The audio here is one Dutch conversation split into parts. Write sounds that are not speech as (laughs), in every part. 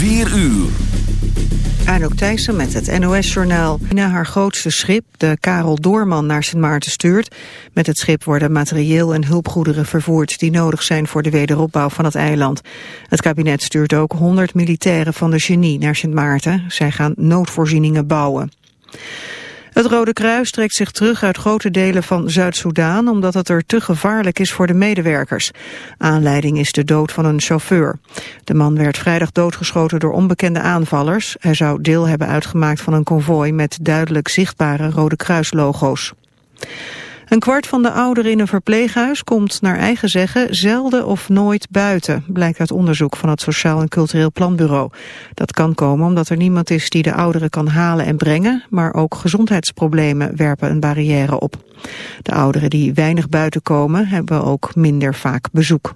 4 uur. Anouk Thijssen met het NOS-journaal. Na haar grootste schip, de Karel Doorman, naar Sint Maarten stuurt. Met het schip worden materieel en hulpgoederen vervoerd... die nodig zijn voor de wederopbouw van het eiland. Het kabinet stuurt ook 100 militairen van de genie naar Sint Maarten. Zij gaan noodvoorzieningen bouwen. Het Rode Kruis trekt zich terug uit grote delen van Zuid-Soedan omdat het er te gevaarlijk is voor de medewerkers. Aanleiding is de dood van een chauffeur. De man werd vrijdag doodgeschoten door onbekende aanvallers. Hij zou deel hebben uitgemaakt van een konvooi met duidelijk zichtbare Rode Kruis-logo's. Een kwart van de ouderen in een verpleeghuis komt naar eigen zeggen zelden of nooit buiten, blijkt uit onderzoek van het Sociaal en Cultureel Planbureau. Dat kan komen omdat er niemand is die de ouderen kan halen en brengen, maar ook gezondheidsproblemen werpen een barrière op. De ouderen die weinig buiten komen hebben ook minder vaak bezoek.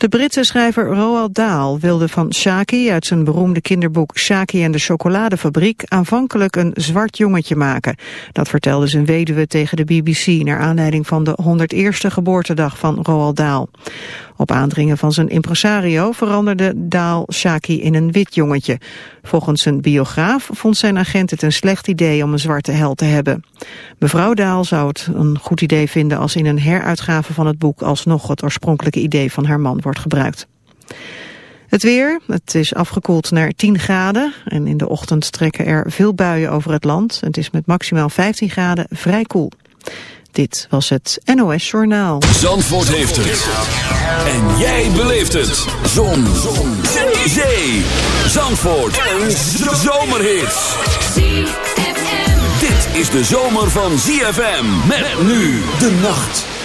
De Britse schrijver Roald Dahl wilde van Shaki uit zijn beroemde kinderboek Shaki en de chocoladefabriek aanvankelijk een zwart jongetje maken. Dat vertelde zijn weduwe tegen de BBC naar aanleiding van de 101ste geboortedag van Roald Dahl. Op aandringen van zijn impresario veranderde Daal Shaki in een wit jongetje. Volgens zijn biograaf vond zijn agent het een slecht idee om een zwarte held te hebben. Mevrouw Daal zou het een goed idee vinden als in een heruitgave van het boek alsnog het oorspronkelijke idee van haar man wordt gebruikt. Het weer, het is afgekoeld naar 10 graden en in de ochtend trekken er veel buien over het land. Het is met maximaal 15 graden vrij koel. Dit was het NOS Journaal. Zandvoort heeft het. En jij beleeft het. Zon. Zon. Zee. Zandvoort. Een zomerhit. Dit is de zomer van ZFM. Met nu de nacht.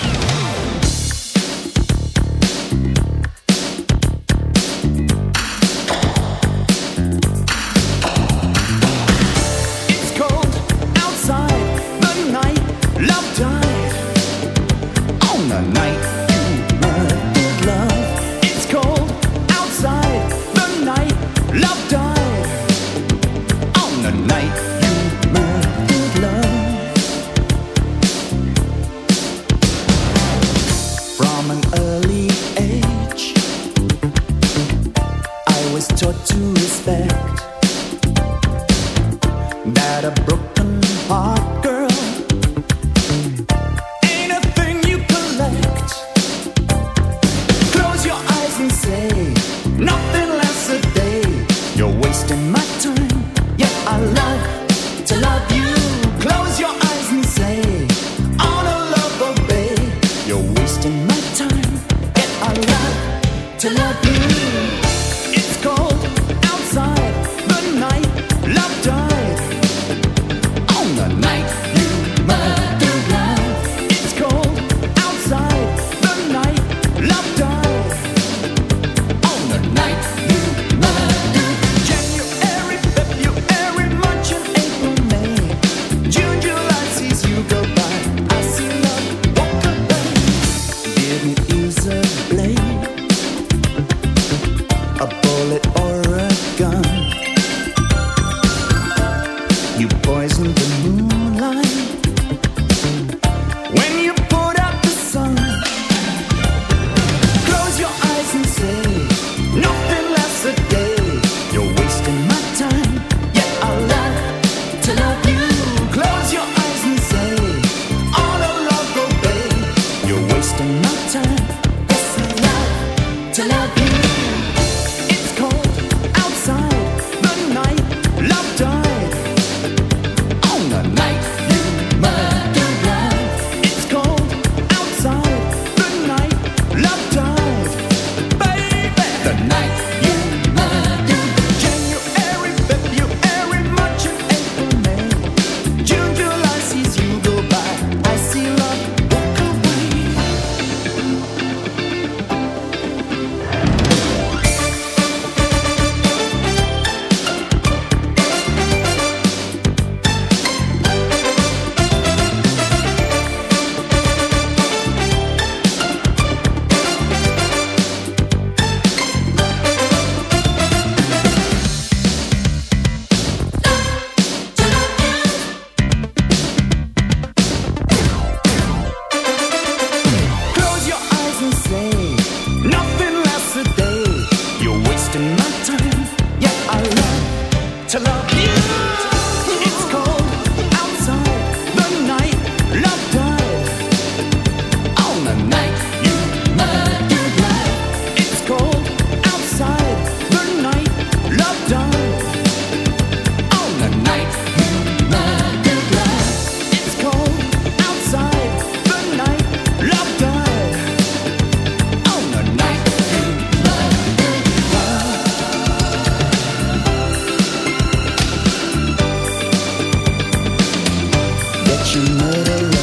Guru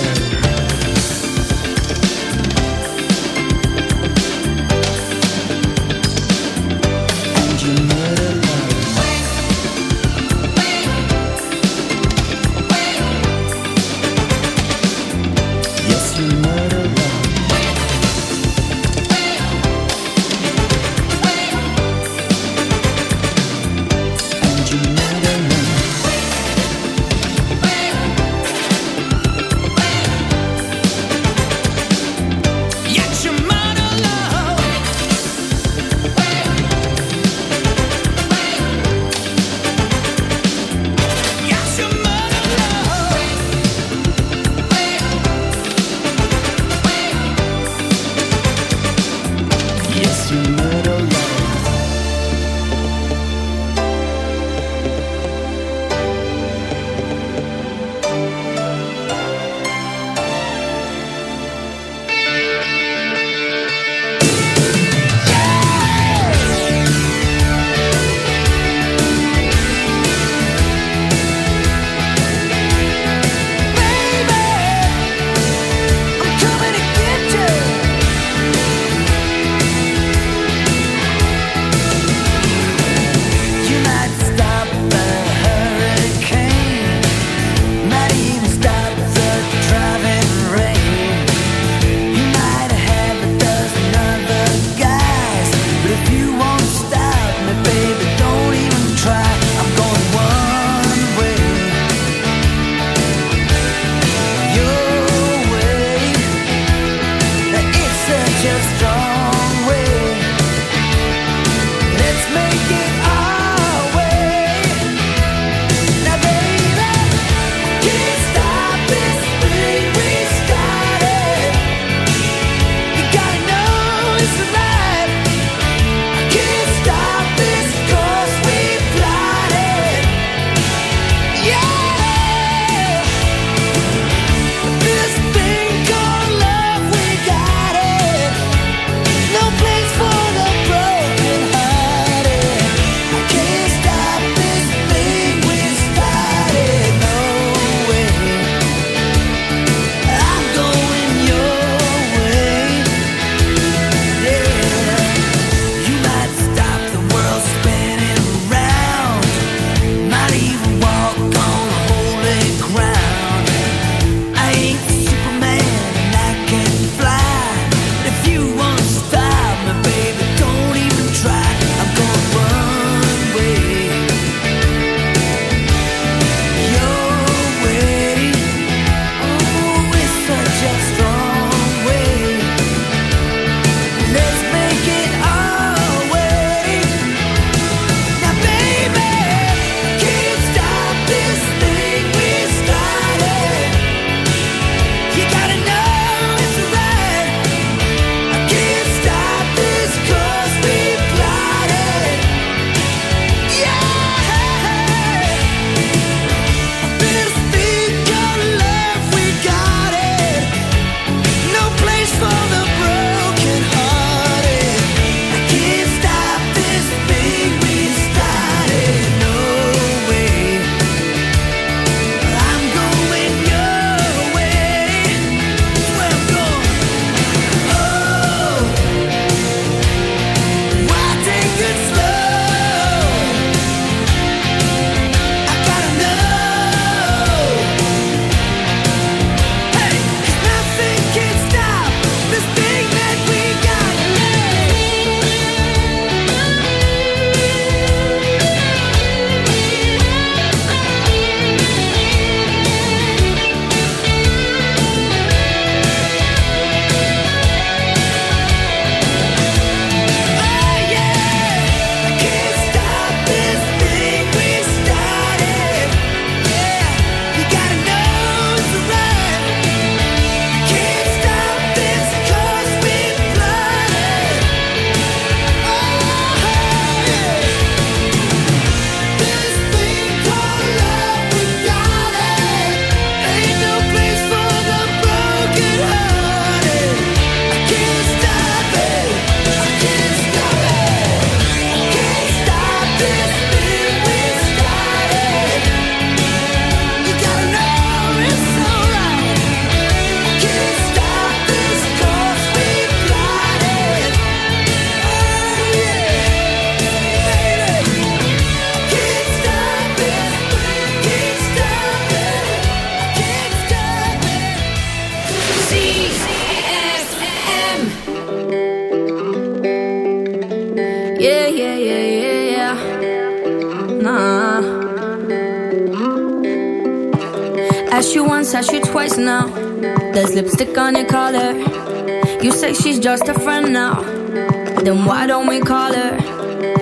collar.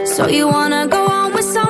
So you wanna go on with someone?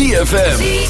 ZFM.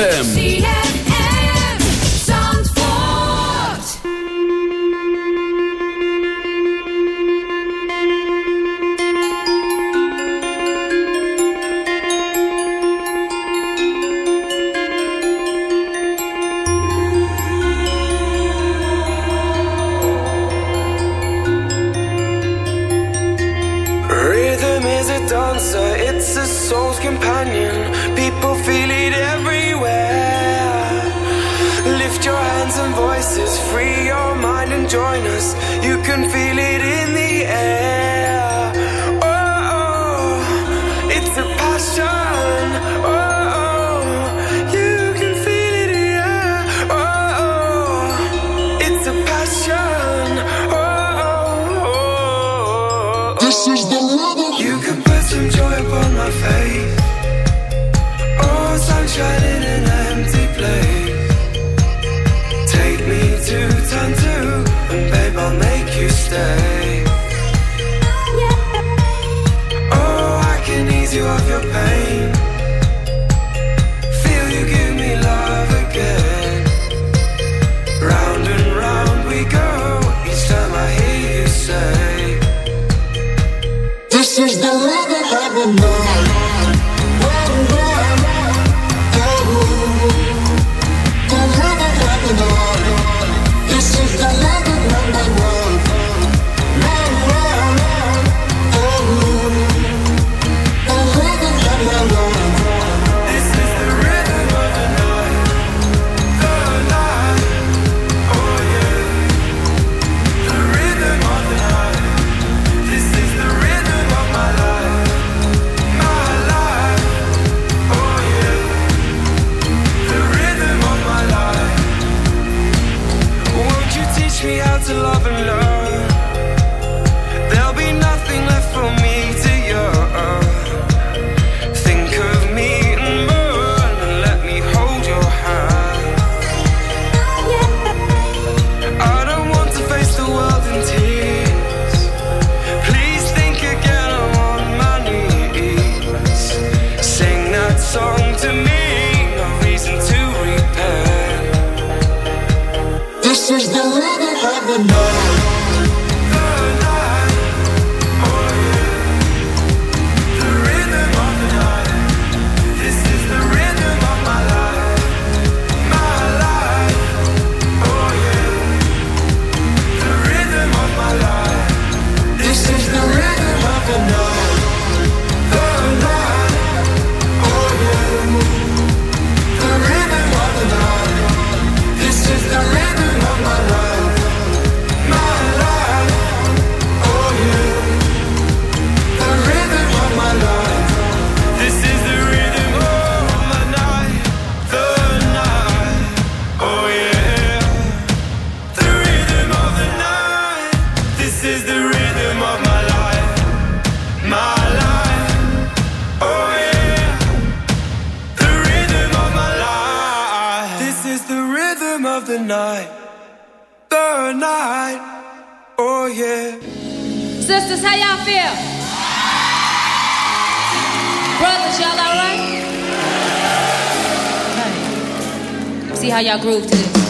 Them. night. Oh, yeah. Sisters, how y'all feel? Brothers, y'all all right? All right. See how y'all groove to this.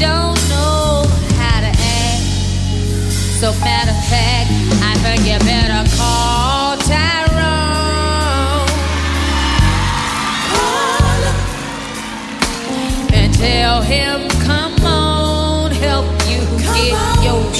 don't know how to act. So matter of fact, I think you better call Tyrone. Call and tell him, come on, help you come get on. your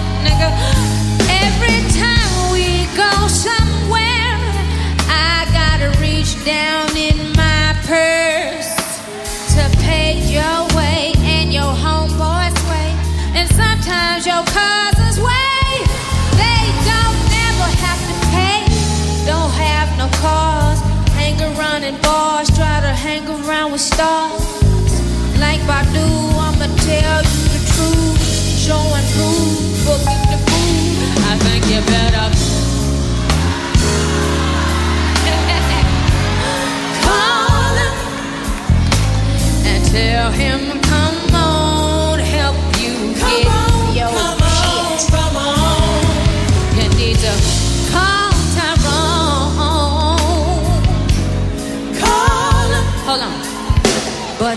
stars like Badu. I'ma tell you the truth, show and prove, booking the fool. I think you better (laughs) call him and tell him.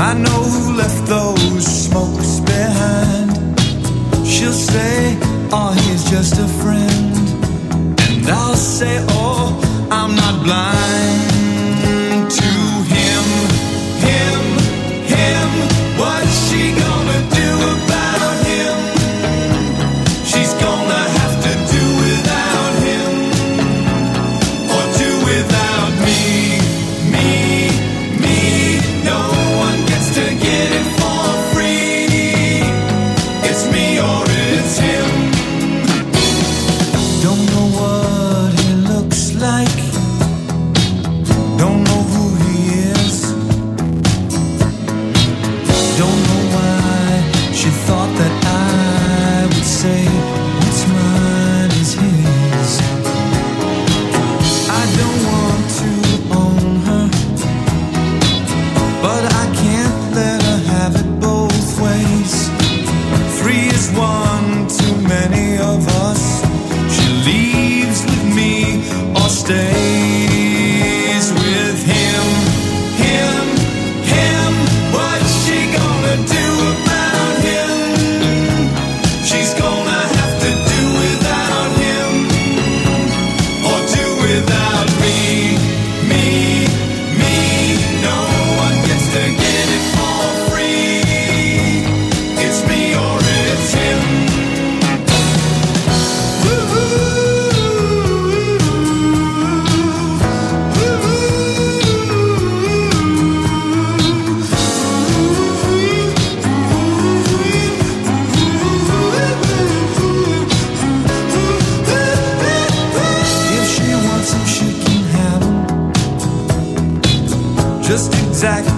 I know who left those smokes behind. She'll say, Oh, he's just a friend. And I'll say, Oh, I'm not blind. exact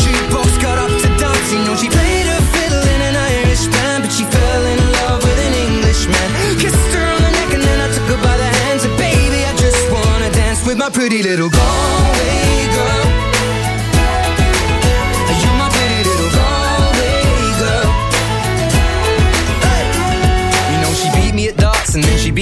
with my pretty little Galway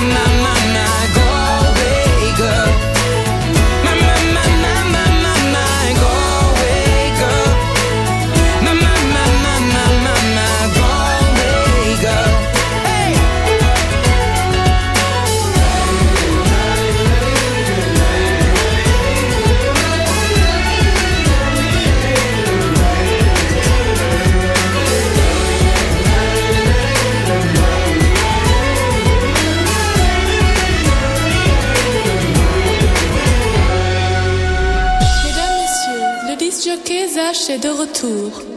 na, na. De retour.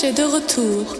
marché de retour.